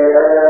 Yeah.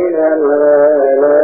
من العالمين